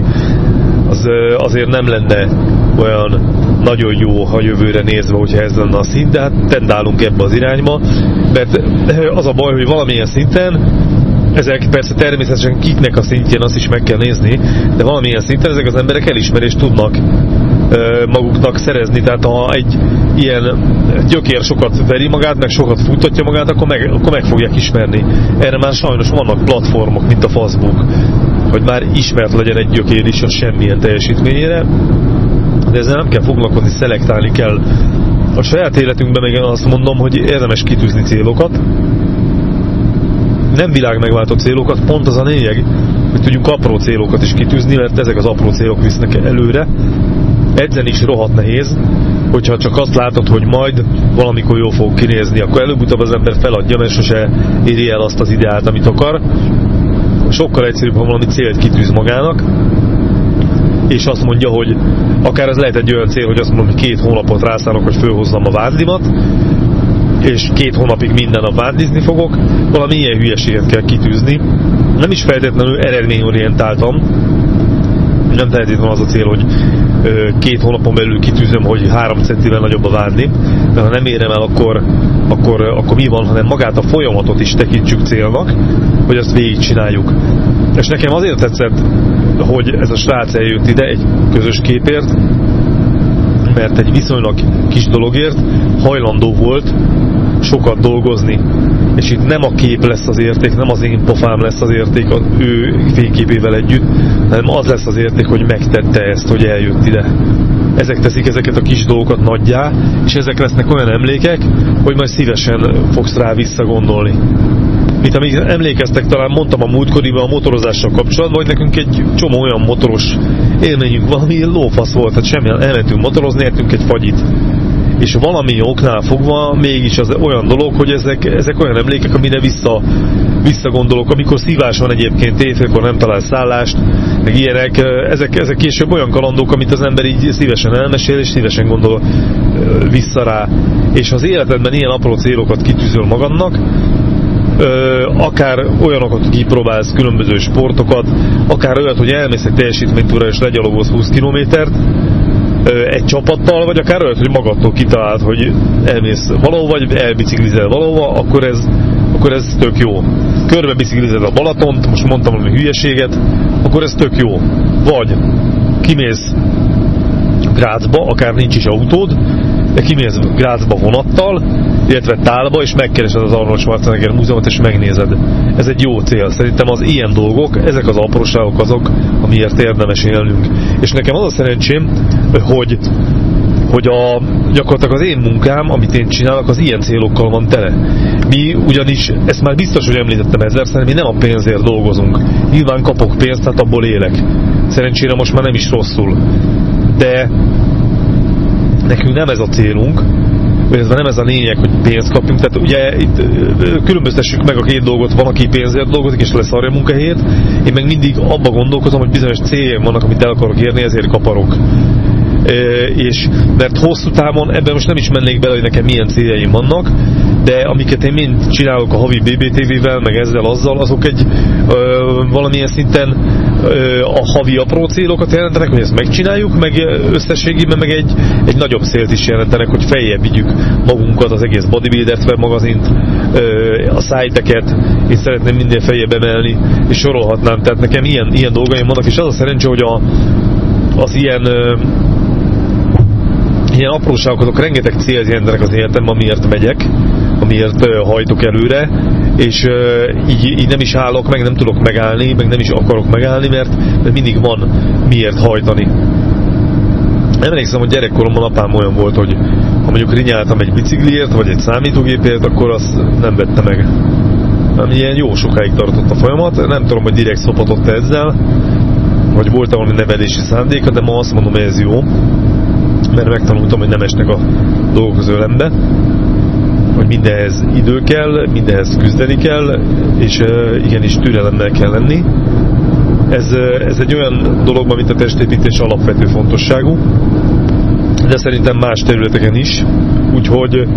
az azért nem lenne olyan nagyon jó, ha jövőre nézve, hogyha ez lenne a szint, de hát tendálunk ebbe az irányba, mert az a baj, hogy valamilyen szinten ezek persze természetesen kiknek a szintjén azt is meg kell nézni, de valamilyen szinten ezek az emberek elismerést tudnak maguknak szerezni, tehát ha egy ilyen gyökér sokat veri magát, meg sokat futtatja magát, akkor meg, akkor meg fogják ismerni. Erre már sajnos vannak platformok, mint a Facebook, hogy már ismert legyen egy gyökér is a semmilyen teljesítményére, de ezzel nem kell foglalkozni, szelektálni kell. A saját életünkben meg azt mondom, hogy érdemes kitűzni célokat, nem világ megváltó célokat, pont az a lényeg, hogy tudjunk apró célokat is kitűzni, mert ezek az apró célok visznek előre, edzeni is rohadt nehéz, hogyha csak azt látod, hogy majd valamikor jól fog kinézni, akkor előbb-utóbb az ember feladja, mert sose éri el azt az ideát, amit akar. Sokkal egyszerűbb, ha valami célt kitűz magának, és azt mondja, hogy akár ez lehet egy olyan cél, hogy azt mondom, hogy két hónapot rászállok, hogy fölhozzam a vádlimat, és két hónapig minden nap vádlizni fogok, valami ilyen hülyeséget kell kitűzni. Nem is feltétlenül eredményorientáltam, nem feltétlenül az a cél, hogy két hónapon belül kitűzöm, hogy három centivel nagyobb a vádni, de ha nem érem el, akkor, akkor, akkor mi van, hanem magát a folyamatot is tekintsük célnak, hogy azt végigcsináljuk. És nekem azért tetszett, hogy ez a srác eljött ide egy közös képért, mert egy viszonylag kis dologért hajlandó volt sokat dolgozni, és itt nem a kép lesz az érték, nem az én pofám lesz az érték az ő fényképével együtt, hanem az lesz az érték, hogy megtette ezt, hogy eljött ide. Ezek teszik ezeket a kis dolgokat nagyjá, és ezek lesznek olyan emlékek, hogy majd szívesen fogsz rá visszagondolni mint amíg emlékeztek, talán mondtam a múltkoriban a motorozással kapcsolatban, hogy nekünk egy csomó olyan motoros élményünk van, ami lófasz volt, tehát semmi, elmentünk motorozni, értünk egy fagyit. És valami oknál fogva mégis az olyan dolog, hogy ezek, ezek olyan emlékek, amire vissza, visszagondolok, amikor szívás van egyébként éjfélkor nem talál szállást, meg ilyenek, ezek, ezek később olyan kalandók, amit az ember így szívesen elmesél, és szívesen gondol vissza rá. És az életedben ilyen apró célokat kitűzöl magadnak, akár olyanokat kipróbálsz, különböző sportokat, akár olyat, hogy elmész egy teljesítménytúra és legyalogolsz 20 kilométert, egy csapattal, vagy akár olyat, hogy magadtól kitalált, hogy elmész valahova, vagy elbiciklizel valahova, akkor ez, akkor ez tök jó. Körbe biciklized a Balatont, most mondtam valami hülyeséget, akkor ez tök jó. Vagy kimész Grácsba, akár nincs is autód, de kimész Grácsba vonattal, illetve tálba, és megkeresed az Arnold Schwarzenegger múzeumot, és megnézed. Ez egy jó cél. Szerintem az ilyen dolgok, ezek az apróságok azok, amiért érdemes élnünk. És nekem az a szerencsém, hogy hogy a, gyakorlatilag az én munkám, amit én csinálok, az ilyen célokkal van tele. Mi ugyanis, ezt már biztos, hogy említettem ezerszer, mi nem a pénzért dolgozunk. Nyilván kapok pénzt, tehát abból élek. Szerencsére most már nem is rosszul. De nekünk nem ez a célunk, illetve nem ez a lényeg, hogy pénzt kapjunk. Tehát ugye itt különböztessük meg a két dolgot, van, aki pénzért dolgozik, és lesz arra munkahelyét. Én meg mindig abba gondolkozom, hogy bizonyos céljaim vannak, amit el akarok érni, ezért kaparok és mert hosszú távon ebben most nem is mennék bele, hogy nekem milyen céljaim vannak, de amiket én mind csinálok a havi BBTV-vel, meg ezzel, azzal, azok egy ö, valamilyen szinten ö, a havi apró célokat jelentenek, hogy ezt megcsináljuk, meg összességében meg egy, egy nagyobb célt is jelentenek, hogy feljebb vigyük magunkat, az egész bodybuildert magazint, ö, a szájteket, és szeretném minden feljebb emelni, és sorolhatnám, tehát nekem ilyen, ilyen dolgaim vannak, és az a szerencsé, hogy a, az ilyen ilyen apróságok, rengeteg célt jelentenek az életemben, amiért megyek, amiért hajtok előre, és így, így nem is állok meg, nem tudok megállni, meg nem is akarok megállni, mert, mert mindig van miért hajtani. Emlékszem, hogy gyerekkoromban apám olyan volt, hogy ha mondjuk rinyáltam egy bicikliért, vagy egy számítógépért, akkor azt nem vette meg. Ami ilyen jó sokáig tartott a folyamat, nem tudom, hogy direkt szopatott ezzel, vagy volt-e valami nevelési szándéka, de ma azt mondom, hogy ez jó mert megtanultam, hogy nem esnek a dolgok az ölembe, hogy mindenhez idő kell, mindenhez küzdeni kell, és igenis türelemmel kell lenni. Ez, ez egy olyan dolog, mint a testépítés alapvető fontosságú, de szerintem más területeken is, úgyhogy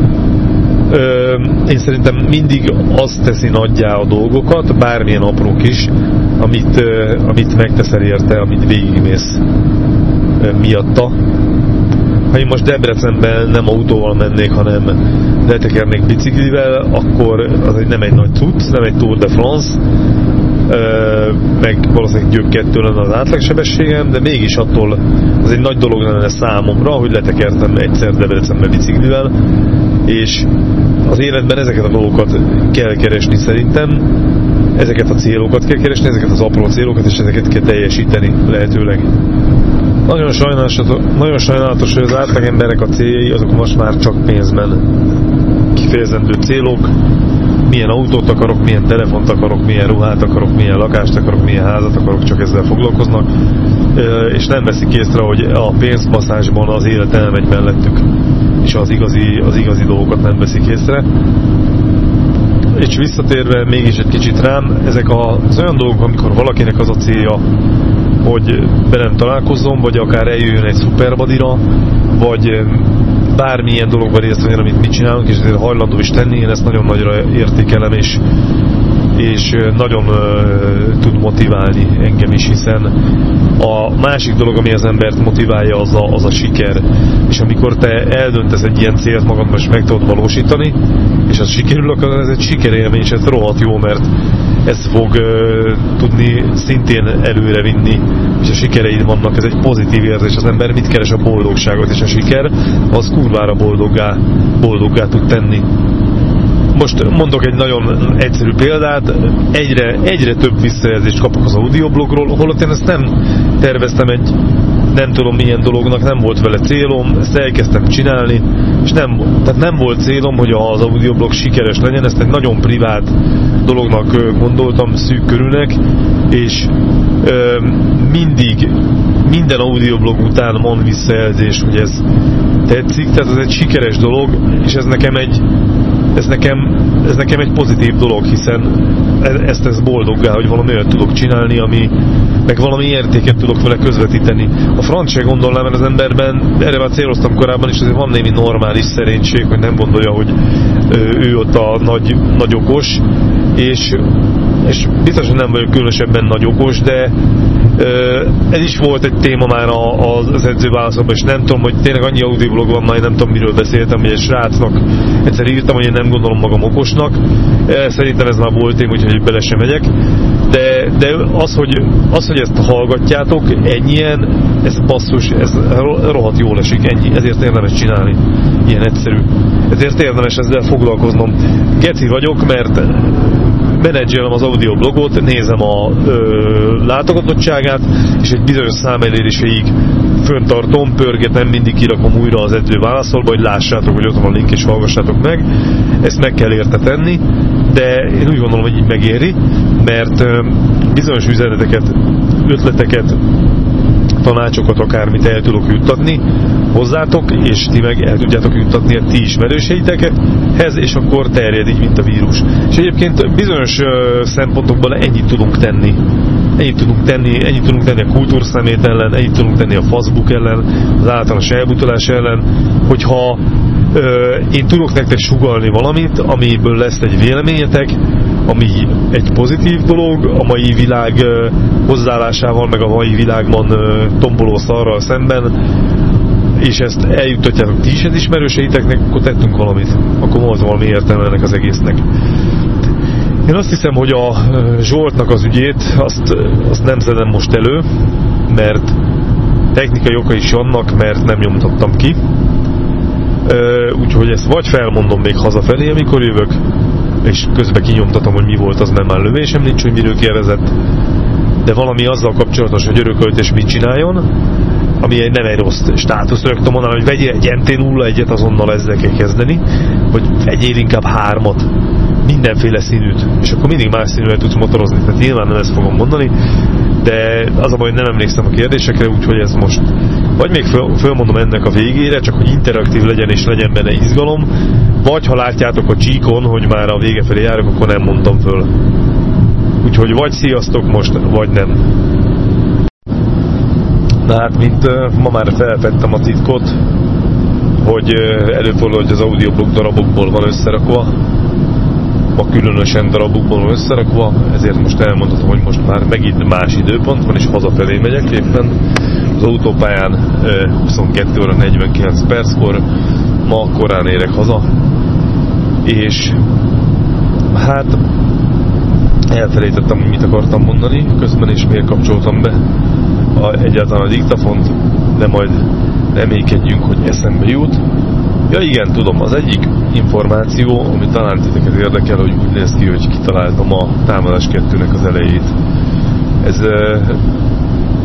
én szerintem mindig azt teszi nagyjá a dolgokat, bármilyen aprók is, amit, amit megteszel érte, amit végigmész miatta, ha én most Debrecenben nem autóval mennék, hanem letekernék biciklivel, akkor az egy, nem egy nagy cucc, nem egy Tour de France, meg valószínűleg kettő lenne az átlagsebességem, de mégis attól az egy nagy dolog lenne számomra, hogy letekertem egyszer Debrecenbe biciklivel, és az életben ezeket a dolgokat kell keresni szerintem, ezeket a célokat kell keresni, ezeket az apró célokat, és ezeket kell teljesíteni lehetőleg. Nagyon sajnálatos, nagyon sajnálatos, hogy az átlagemberek a céljai azok most már csak pénzben kifejezendő célok. Milyen autót akarok, milyen telefont akarok, milyen ruhát akarok, milyen lakást akarok, milyen házat akarok, csak ezzel foglalkoznak. És nem veszik észre, hogy a pénzmasszásban az élet elmegy mellettük, és az igazi, az igazi dolgokat nem veszik észre. És visszatérve mégis egy kicsit rám, ezek az olyan dolgok, amikor valakinek az a célja, hogy velem találkozzon, vagy akár eljöjjön egy szuperbadira, vagy bármilyen dologban részt venni, amit mi csinálunk, és ezért hajlandó is tenni, én ezt nagyon nagyra értékelem, és, és nagyon uh, tud motiválni engem is, hiszen a másik dolog, ami az embert motiválja, az a, az a siker. És amikor te eldöntesz egy ilyen célt magad, most meg tudod valósítani, és az sikerül, akkor ez egy sikerélmény, és ez rohadt jó, mert ez fog uh, tudni szintén előre vinni, és a sikereid vannak, ez egy pozitív érzés, az ember mit keres a boldogságot, és a siker? Az kurvára boldoggá, boldoggá tud tenni. most mondok egy nagyon egyszerű példát, egyre, egyre több visszajelzést kapok az audioblogról, holott én ezt nem terveztem egy nem tudom milyen dolognak, nem volt vele célom, ezt elkezdtem csinálni, és nem, tehát nem volt célom, hogy az audioblog sikeres legyen, ezt egy nagyon privát dolognak gondoltam, szűk körülnek, és ö, mindig, minden audioblog után van visszajelzés, hogy ez tetszik, tehát ez egy sikeres dolog, és ez nekem egy ez nekem, ez nekem egy pozitív dolog, hiszen e- ezt ez boldoggá, hogy valami olyat tudok csinálni, ami meg valami értéket tudok vele közvetíteni. A francia gondolnám, mert az emberben, erre már céloztam korábban is, azért van némi normális szerénység, hogy nem gondolja, hogy ő ott a nagy, nagy okos, és, és biztosan nem vagyok különösebben nagy okos, de ez is volt egy téma már az edzőválaszokban, és nem tudom, hogy tényleg annyi audioblog van, már nem tudom, miről beszéltem, hogy egy srácnak egyszer írtam, hogy én nem gondolom magam okosnak. Szerintem ez már volt téma, úgyhogy bele sem megyek. De, de az, hogy, az, hogy ezt hallgatjátok ennyien, ez basszus, ez rohadt jól esik, ennyi. Ezért érdemes csinálni. Ilyen egyszerű. Ezért érdemes ezzel foglalkoznom. Geci vagyok, mert menedzselem az audioblogot, nézem a ö, látogatottságát, és egy bizonyos számeléréséig föntartom, pörgetem, mindig kirakom újra az edző válaszolba, hogy lássátok, hogy ott van a link, és hallgassátok meg. Ezt meg kell érte tenni, de én úgy gondolom, hogy így megéri, mert ö, bizonyos üzeneteket, ötleteket tanácsokat, akármit el tudok juttatni hozzátok, és ti meg el tudjátok juttatni a ti ismerőseitekhez, és akkor terjed így, mint a vírus. És egyébként bizonyos szempontokban ennyit tudunk tenni. Ennyit tudunk tenni, ennyit tudunk tenni a kultúrszemét ellen, ennyit tudunk tenni a Facebook ellen, az általános elbutolás ellen, hogyha én tudok nektek sugalni valamit, amiből lesz egy véleményetek, ami egy pozitív dolog, a mai világ hozzáállásával, meg a mai világban tomboló szarral szemben, és ezt eljuttatjátok ti is az ismerőseiteknek, akkor tettünk valamit. Akkor volt valami értelme ennek az egésznek. Én azt hiszem, hogy a Zsoltnak az ügyét, azt, azt nem szedem most elő, mert technikai oka is vannak, mert nem nyomtattam ki úgyhogy ezt vagy felmondom még hazafelé, amikor jövök, és közben kinyomtatom, hogy mi volt, az nem már lövésem nincs, hogy miről kérdezett, de valami azzal kapcsolatos, hogy örökölt és mit csináljon, ami egy nem egy rossz státusz, rögtön mondanám, hogy vegyél egy MT-01-et, azonnal ezzel kell kezdeni, hogy vegyél inkább hármat, mindenféle színűt, és akkor mindig más színűvel tudsz motorozni, tehát nyilván nem ezt fogom mondani, de az a baj, hogy nem emlékszem a kérdésekre, úgyhogy ez most vagy még föl, fölmondom ennek a végére, csak hogy interaktív legyen és legyen benne izgalom, vagy ha látjátok a csíkon, hogy már a vége felé járok, akkor nem mondtam föl. Úgyhogy vagy sziasztok most, vagy nem. Na hát, mint ma már feltettem a titkot, hogy előfordul, hogy az audioblog darabokból van összerakva, ma különösen darabokból van összerakva, ezért most elmondhatom, hogy most már megint más időpont van, és hazafelé megyek éppen. Az autópályán 22 óra 49 perckor, ma korán érek haza, és hát elfelejtettem, hogy mit akartam mondani, közben is miért kapcsoltam be a, egyáltalán a diktafont, de majd reménykedjünk, hogy eszembe jut. Ja igen, tudom, az egyik információ, ami talán titeket érdekel, hogy úgy néz ki, hogy kitaláltam a támadás kettőnek az elejét. Ez,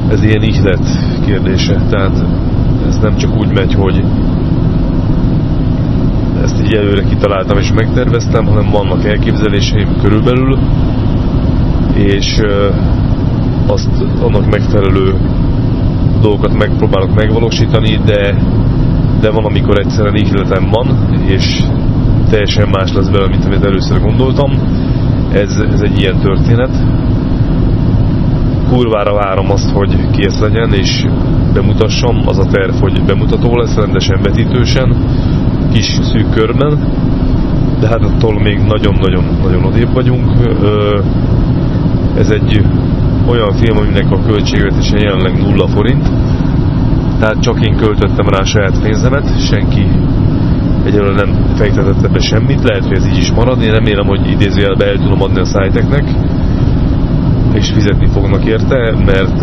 ez ilyen ihlet kérdése, tehát ez nem csak úgy megy, hogy ezt így előre kitaláltam és megterveztem, hanem vannak elképzeléseim körülbelül, és azt annak megfelelő dolgokat megpróbálok megvalósítani, de, de van, amikor egyszerűen ihletem van, és teljesen más lesz belőle, mint amit először gondoltam. Ez, ez egy ilyen történet. Kurvára várom azt, hogy kész legyen, és bemutassam. Az a terv, hogy bemutató lesz, rendesen vetítősen, kis szűk körben, de hát attól még nagyon-nagyon-nagyon odébb vagyunk. Ez egy olyan film, aminek a költségvetése jelenleg nulla forint, tehát csak én költöttem rá saját pénzemet, senki egyelőre nem fektetett ebbe semmit, lehet, hogy ez így is marad, én remélem, hogy idézőjelbe el tudom adni a szájteknek, és fizetni fognak érte, mert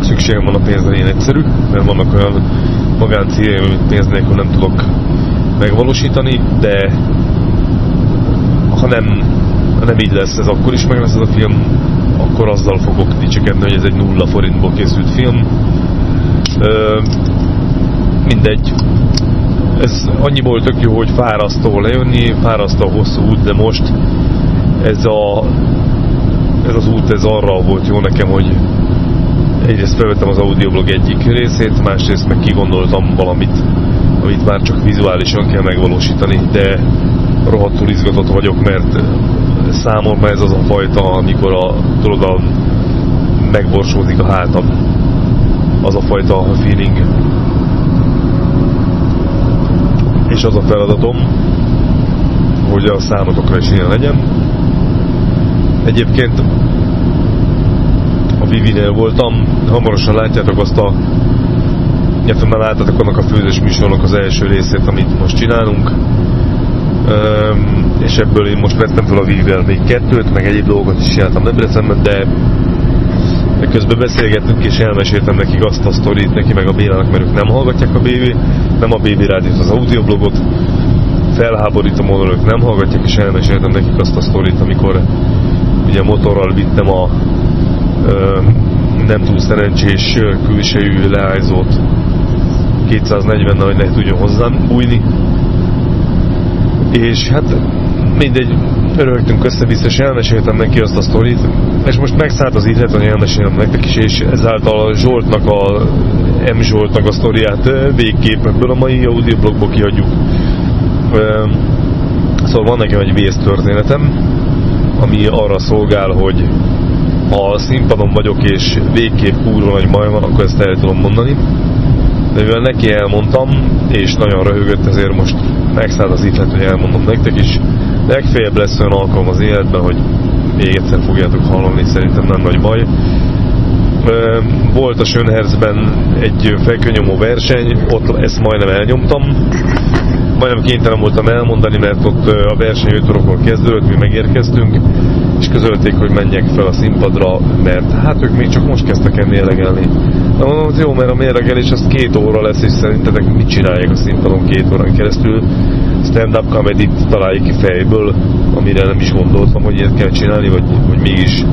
szükségem van a pénzre, én egyszerű, mert vannak olyan magáncéljaim, amit pénz nélkül nem tudok megvalósítani, de ha nem, ha nem így lesz ez, akkor is meg lesz ez a film, akkor azzal fogok dicsekedni, hogy ez egy nulla forintból készült film. Ö, mindegy. Ez annyiból tök jó, hogy fárasztó lejönni, fárasztó hosszú út, de most ez a ez az út ez arra volt jó nekem, hogy egyrészt felvettem az audioblog egyik részét, másrészt meg kigondoltam valamit, amit már csak vizuálisan kell megvalósítani, de rohadtul izgatott vagyok, mert számomra ez az a fajta, amikor a, tudod, a, megborsódik a hátam. Az a fajta feeling. És az a feladatom, hogy a számotokra is ilyen legyen. Egyébként a Vivinél voltam, hamarosan látjátok azt a illetve már láttatok annak a főzős műsornak az első részét, amit most csinálunk és ebből én most vettem fel a Vivel még kettőt, meg egyéb dolgokat is csináltam Debrecenben, de de közben beszélgettünk és elmeséltem nekik azt a sztorit, neki meg a Bélának, mert ők nem hallgatják a BB, nem a BB rádiót, az audioblogot, felháborító módon ők nem hallgatják, és elmeséltem nekik azt a sztorit, amikor ugye motorral vittem a ö, nem túl szerencsés külsejű leállzót 240-nel, hogy ne tudjon hozzám bújni, és hát mindegy, örültünk össze-vissza, és elmeséltem neki azt a sztorit, és most megszállt az ihlet, hogy elmesélem nektek is, és ezáltal a Zsoltnak a M. Zsoltnak a sztoriát végképp ebből a mai audioblogból kiadjuk. Szóval van nekem egy vésztörténetem, ami arra szolgál, hogy ha színpadon vagyok, és végképp kurva nagy baj van, akkor ezt el tudom mondani. De mivel neki elmondtam, és nagyon röhögött, ezért most megszáll az ihlet, hogy elmondom nektek is. Legfeljebb lesz olyan alkalom az életben, hogy még egyszer fogjátok hallani, szerintem nem nagy baj. Volt a Sönherzben egy felkönyomó verseny, ott ezt majdnem elnyomtam. Majdnem kénytelen voltam elmondani, mert ott a verseny 5 órakor kezdődött, mi megérkeztünk, és közölték, hogy menjek fel a színpadra, mert hát ők még csak most kezdtek el mérlegelni. Na mondom, hogy jó, mert a mérlegelés az két óra lesz, és szerintetek mit csinálják a színpadon két órán keresztül? Stand-up comedy találjuk ki fejből, amire nem is gondoltam, hogy ilyet kell csinálni, vagy, vagy mégis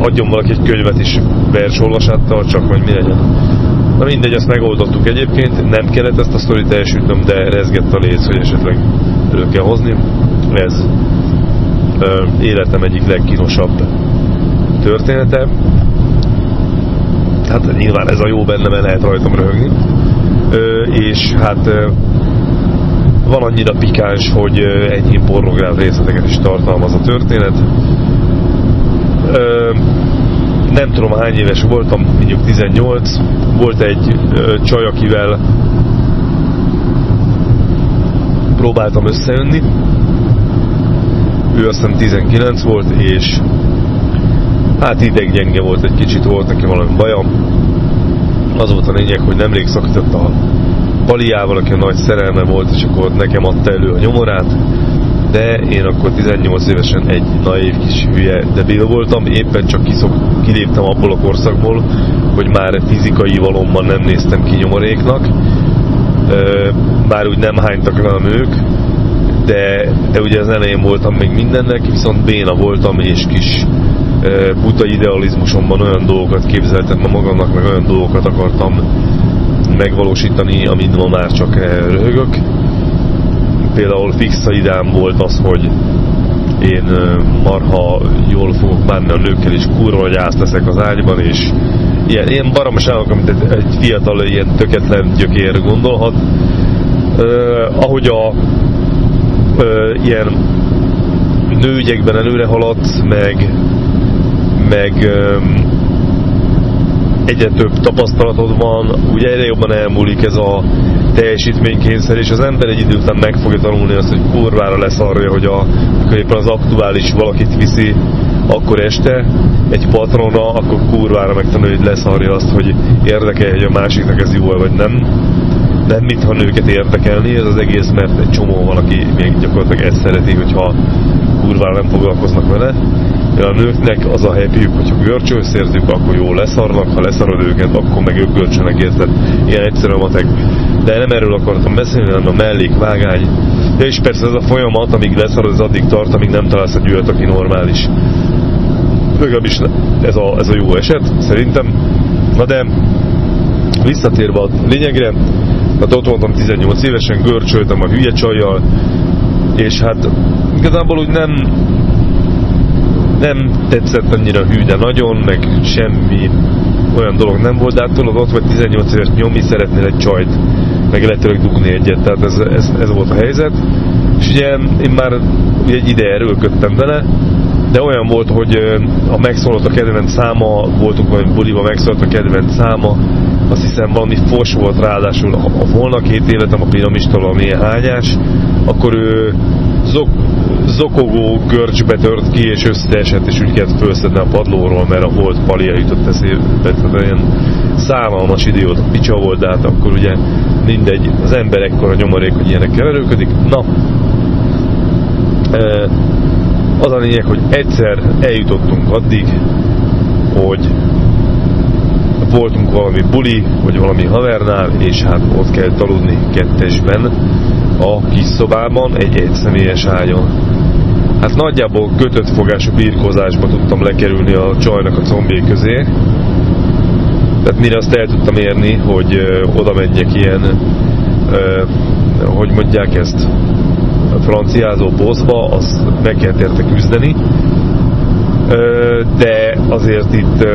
adjon valaki egy könyvet is versolvasáttal, csak hogy mi legyen. Na mindegy, ezt megoldottuk egyébként, nem kellett ezt a sztorit elsütnöm, de rezgett a léc, hogy esetleg elő kell hozni. Ez ö, életem egyik legkínosabb története. Hát nyilván ez a jó benne, mert lehet rajtam röhögni. Ö, és hát ö, van annyira pikáns, hogy ennyi pornográf részleteket is tartalmaz a történet. Ö, nem tudom hány éves voltam, mondjuk 18, volt egy ö, csaj, akivel próbáltam összejönni, ő azt hiszem 19 volt, és hát ideggyenge volt egy kicsit, volt neki valami baja. Az volt a lényeg, hogy nemrég szakított a Paliával, aki a nagy szerelme volt, és akkor nekem adta elő a nyomorát, de én akkor 18 évesen egy naív kis hülye debil voltam, éppen csak kiszok, kiléptem abból a korszakból, hogy már fizikai valomban nem néztem ki nyomoréknak, bár úgy nem hánytak rám ők, de, de ugye az elején voltam még mindennek, viszont béna voltam, és kis buta idealizmusomban olyan dolgokat képzeltem magamnak, meg olyan dolgokat akartam megvalósítani, amit ma már csak röhögök. Például fix a ideám volt az, hogy én marha jól fogok bánni a nőkkel, és kurva, hogy leszek az ágyban, és ilyen, ilyen baromságok, amit egy, egy fiatal, ilyen töketlen gyökér gondolhat. Uh, ahogy a ö, ilyen nőügyekben előre haladsz, meg, meg ö, egyre több tapasztalatod van, ugye egyre jobban elmúlik ez a teljesítménykényszer, és az ember egy idő után meg fogja tanulni azt, hogy kurvára lesz arra, hogy a, amikor éppen az aktuális valakit viszi, akkor este egy patronra, akkor kurvára megtanulja, hogy lesz arra azt, hogy érdekel, hogy a másiknak ez jó vagy nem nem mintha nőket érdekelni ez az egész, mert egy csomó van, aki még gyakorlatilag ezt szereti, hogyha kurván nem foglalkoznak vele. A nőknek az a happyük, hogyha görcsőszerzük, akkor jó leszarnak, ha leszarod őket, akkor meg ők görcsönek, érted? Ilyen egyszerű a matek. De nem erről akartam beszélni, hanem a mellékvágány. De és persze ez a folyamat, amíg leszarod, az addig tart, amíg nem találsz egy olyat, aki normális. Legalábbis ez a, ez a jó eset, szerintem. Na de visszatérve a lényegre, hát ott voltam 18 évesen, görcsöltem a hülye csajjal, és hát igazából úgy nem nem tetszett annyira hű, de nagyon, meg semmi olyan dolog nem volt, de hát tudod, ott vagy 18 éves nyomi, szeretnél egy csajt, meg lehetőleg dugni egyet, tehát ez, ez, ez volt a helyzet. És ugye én már ugye egy ide erőlködtem vele, de olyan volt, hogy a megszólott a kedvenc száma, voltunk valami buliba, megszólott a kedvenc száma, azt hiszem valami fos volt ráadásul, ha volna két életem a piramistól, ami hányás, akkor ő zok, zokogó görcsbe tört ki, és összeesett, és úgy kellett felszedni a padlóról, mert a volt palia jutott eszébe, tehát olyan szállalmas idiót, picsa volt, de hát akkor ugye mindegy, az ember ekkora nyomorék, hogy ilyenekkel erőködik. Na, az a lényeg, hogy egyszer eljutottunk addig, hogy voltunk valami buli, vagy valami havernál, és hát ott kell aludni kettesben a kis szobában egy egyszemélyes ágyon. Hát nagyjából kötött fogású birkózásba tudtam lekerülni a csajnak a combjai közé. Tehát mire azt el tudtam érni, hogy ö, oda menjek ilyen, ö, hogy mondják ezt, franciázó boszba, az meg kellett érte küzdeni. De azért itt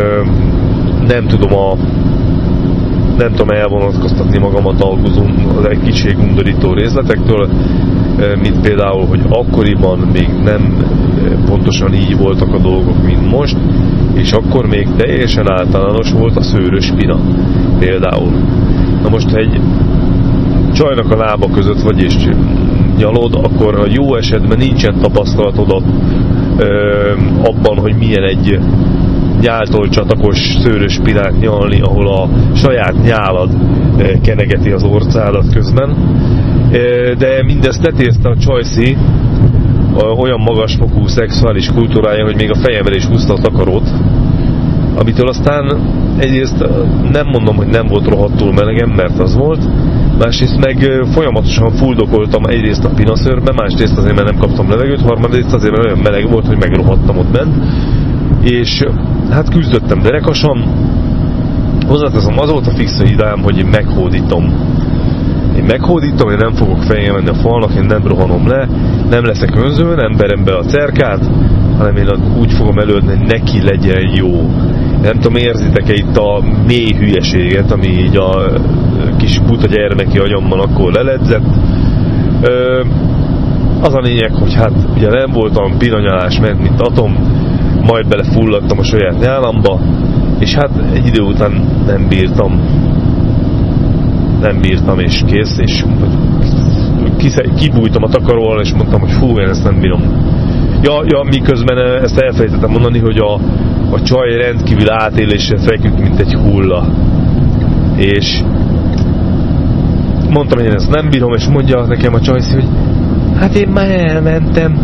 nem tudom a nem tudom elvonatkoztatni magamat a egy kicsit undorító részletektől, mint például, hogy akkoriban még nem pontosan így voltak a dolgok, mint most, és akkor még teljesen általános volt a szőrös pina például. Na most, ha egy csajnak a lába között vagy és nyalod, akkor a jó esetben nincsen tapasztalatod abban, hogy milyen egy nyáltól csatakos szőrös pirát nyalni, ahol a saját nyálad kenegeti az orcádat közben. De mindezt tetézte a Csajci olyan magasfokú szexuális kultúrája, hogy még a fejemre is húzta a takarót, amitől aztán egyrészt nem mondom, hogy nem volt rohadtul melegem, mert az volt, másrészt meg folyamatosan fuldokoltam egyrészt a pinaszörbe, másrészt azért, mert nem kaptam levegőt, harmadrészt azért, mert olyan meleg volt, hogy megrohadtam ott bent, és hát küzdöttem derekasan, hozzáteszem, az volt a fix ideám, hogy én meghódítom. Én meghódítom, én nem fogok fején menni a falnak, én nem rohanom le, nem leszek önző, nem berem be a cerkát, hanem én úgy fogom előadni, hogy neki legyen jó. Nem tudom, érzitek-e itt a mély hülyeséget, ami így a kis buta gyermeki agyammal akkor leledzett. Az a lényeg, hogy hát ugye nem voltam piranyalás ment, mint atom, majd belefulladtam a saját nyálamba, és hát egy idő után nem bírtam. Nem bírtam, és kész, és kibújtam a takaróval, és mondtam, hogy fú, én ezt nem bírom. Ja, ja miközben ezt elfelejtettem mondani, hogy a, a csaj rendkívül átélésre feküdt, mint egy hulla. És mondtam, hogy én ezt nem bírom, és mondja nekem a csajszi, hogy hát én már elmentem.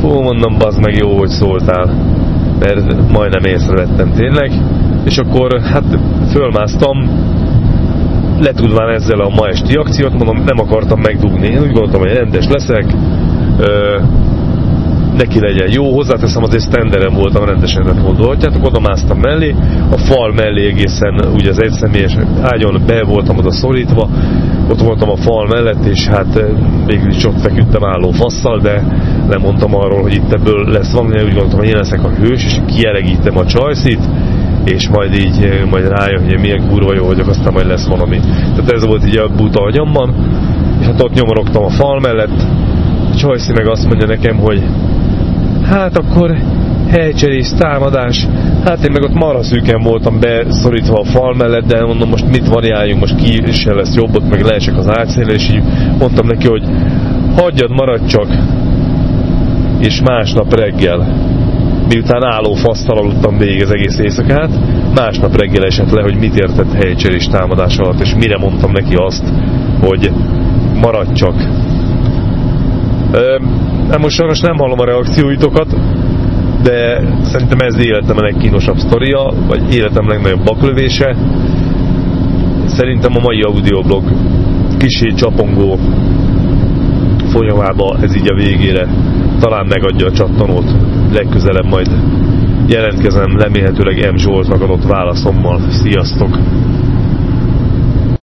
Fú, mondom, bazd meg jó, hogy szóltál mert majdnem észrevettem tényleg, és akkor hát fölmásztam, letudván ezzel a ma esti akciót, mondom, nem akartam megdugni, én úgy gondoltam, hogy rendes leszek, neki legyen jó, hozzáteszem azért standeren voltam rendesen, tehát gondolhatjátok, oda másztam mellé, a fal mellé egészen ugye az egyszemélyes ágyon be voltam oda szorítva, ott voltam a fal mellett, és hát végül is ott feküdtem álló fasszal, de lemondtam arról, hogy itt ebből lesz valami, úgy gondoltam, hogy én leszek a hős, és kielegítem a csajszit, és majd így majd rájön, hogy milyen kurva jó vagyok, aztán majd lesz valami. Tehát ez volt így a buta agyamban, és hát ott nyomorogtam a fal mellett, a csajszi meg azt mondja nekem, hogy hát akkor helycserés, támadás, hát én meg ott marha szűken voltam beszorítva a fal mellett, de mondom, most mit variáljunk, most ki se lesz jobb, ott meg leesek az ágyszélre, és így mondtam neki, hogy hagyjad, maradj csak, és másnap reggel, miután álló fasztal aludtam végig az egész éjszakát, másnap reggel esett le, hogy mit értett helycserés támadás alatt, és mire mondtam neki azt, hogy maradj csak. Nem most sajnos nem hallom a reakcióitokat, de szerintem ez életem a legkínosabb sztoria, vagy életem legnagyobb baklövése. Szerintem a mai audioblog kisé csapongó folyamába ez így a végére talán megadja a csattanót. Legközelebb majd jelentkezem lemélhetőleg M. Zsoltnak adott válaszommal. Sziasztok!